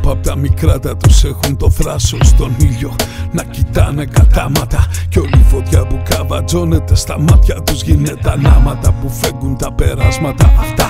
Που απ' τα μικρά τους έχουν το θράσος στον ήλιο Να κοιτάνε κατάματα Κι όλη η φωτιά που καβατζώνεται στα μάτια τους γίνεται ανάματα Που φέγγουν τα περάσματα αυτά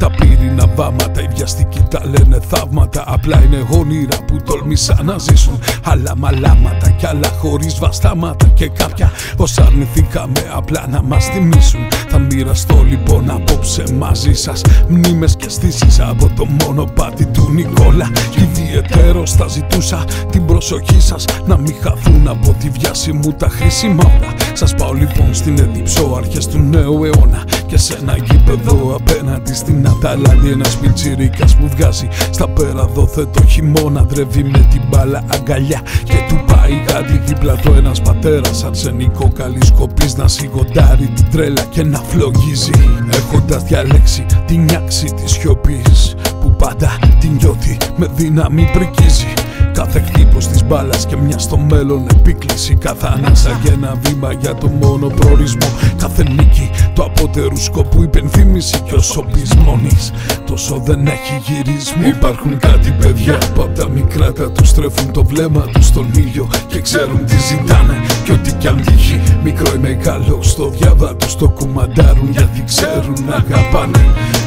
τα πύρινα βάματα, οι βιαστικοί τα λένε θαύματα. Απλά είναι όνειρα που τολμήσαν να ζήσουν. Άλλα μαλάματα κι άλλα χωρίς βαστάματα. Και κάποια όσα αρνηθήκαμε απλά να μας θυμίσουν. Θα μοιραστώ λοιπόν απόψε μαζί σας μνήμες και στήσει από το μονοπάτι του Νικόλα. Ιδιαίτερο θα ζητούσα την προσοχή σας να μην χαθούν από τη βιάση μου τα χρήσιμα όλα. Σας πάω λοιπόν στην Εδιψό αρχές του νέου αιώνα και σε ένα γήπεδο απέναντι στην Αταλάντη Ένας πιτσιρίκας που βγάζει στα πέρα δόθε το χειμώνα Δρεύει με την μπάλα αγκαλιά και του πάει κάτι δίπλα του ένας πατέρας Αρσενικό καλή σκοπής να σιγοντάρει την τρέλα και να φλογίζει. Έχοντας διαλέξει την νιάξη της σιωπής που πάντα την νιώθει με δύναμη πρικίζει Κάθε χτύπος της μπάλας και μια στο μέλλον επίκληση. Κάθε ανάσα και ένα βήμα για το μόνο προορισμό. Κάθε νίκη το απότερου σκοπού υπενθύμηση Και όσο πεις μόνης. Τόσο δεν έχει γυρισμό. Υπάρχουν κάτι παιδιά που απ' τα μικρά τα τους στρέφουν το βλέμμα τους στον ήλιο Και ξέρουν τι ζητάνε. Και ότι κι αν τύχει Μικρό ή μεγάλο στο διάβα τους το κουμαντάρουν Γιατί ξέρουν να αγαπάνε.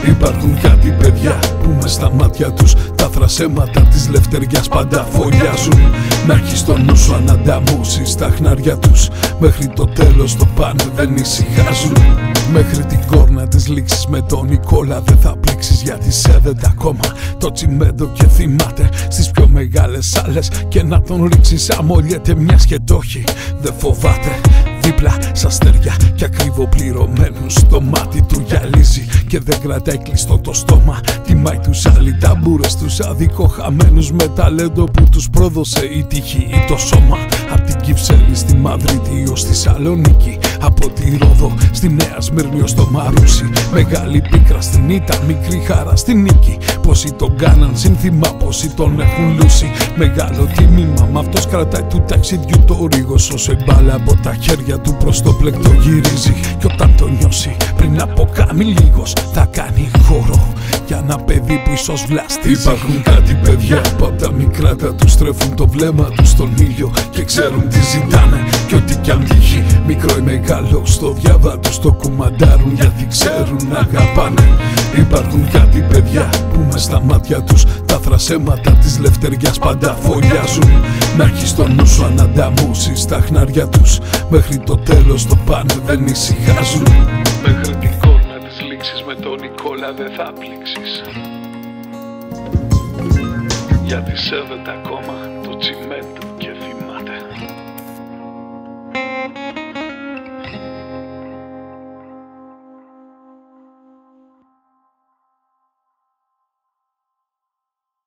Υπάρχουν κάτι παιδιά που με στα μάτια τους τα θρασέματα της λευτεριάς. Πάντα φωλιάζουν. Να έχει το νου σου ανανταμώσεις τα χνάρια τους. Μέχρι το τέλος το πάνε δεν ησυχάζουν. Μέχρι την κόρνα της λήξης με τον Νικόλα δεν θα πλήξεις γιατί σέβεται ακόμα. Το τσιμέντο και θυμάται στις πιο μεγάλες άλλες Και να τον ρίξεις αμολιέται μιας και το έχει. Δεν φοβάται Δίπλα στα αστέρια και ακριβοπληρωμένου στο μάτι του γυαλίζει και δεν κρατάει κλειστό το στόμα. Τιμάει τους άλλοι ταμπούρες τους αδικοχαμένους με ταλέντο που τους πρόδωσε η τύχη ή το σώμα. Απ' την Κυψέλη στη Μαδρίτη ως στη Σαλονίκη Από τη Ρόδο στη Νέα Σμύρνη ως το Μαρούσι. Μεγάλη πίκρα στην Ήτα, μικρή χαρά στη Νίκη. Πόσοι τον κάναν σύνθημα, πόσοι τον έχουν λούσει. Μεγάλο τιμήμα, μα αυτός κρατάει του ταξιδιού το ρίγος. Όσο η μπάλα από τα χέρια του προς το πλεκτό γυρίζει. Κι όταν το νιώσει πριν από κάνει λίγος θα κάνει χώρο για ένα παιδί που ίσως βλαστίζει Υπάρχουν κάτι παιδιά που απ' τα μικρά τα τους στρέφουν το βλέμμα τους στον ήλιο Και ξέρουν τι ζητάνε και ότι κι αν τύχει Μικρό ή μεγάλο στο διάβα τους το κουμαντάρουν Γιατί ξέρουν να αγαπάνε. Υπάρχουν κάτι παιδιά που μες στα μάτια τους Τα θρασέματα της λευτεριάς πάντα φωλιάζουν. Να έχεις το νου σου ανανταμώσεις τα χνάρια τους Μέχρι το τέλος το πάνε δεν ησυχάζουν δεν θα πλήξεις. Γιατί σέβεται ακόμα το τσιμέντο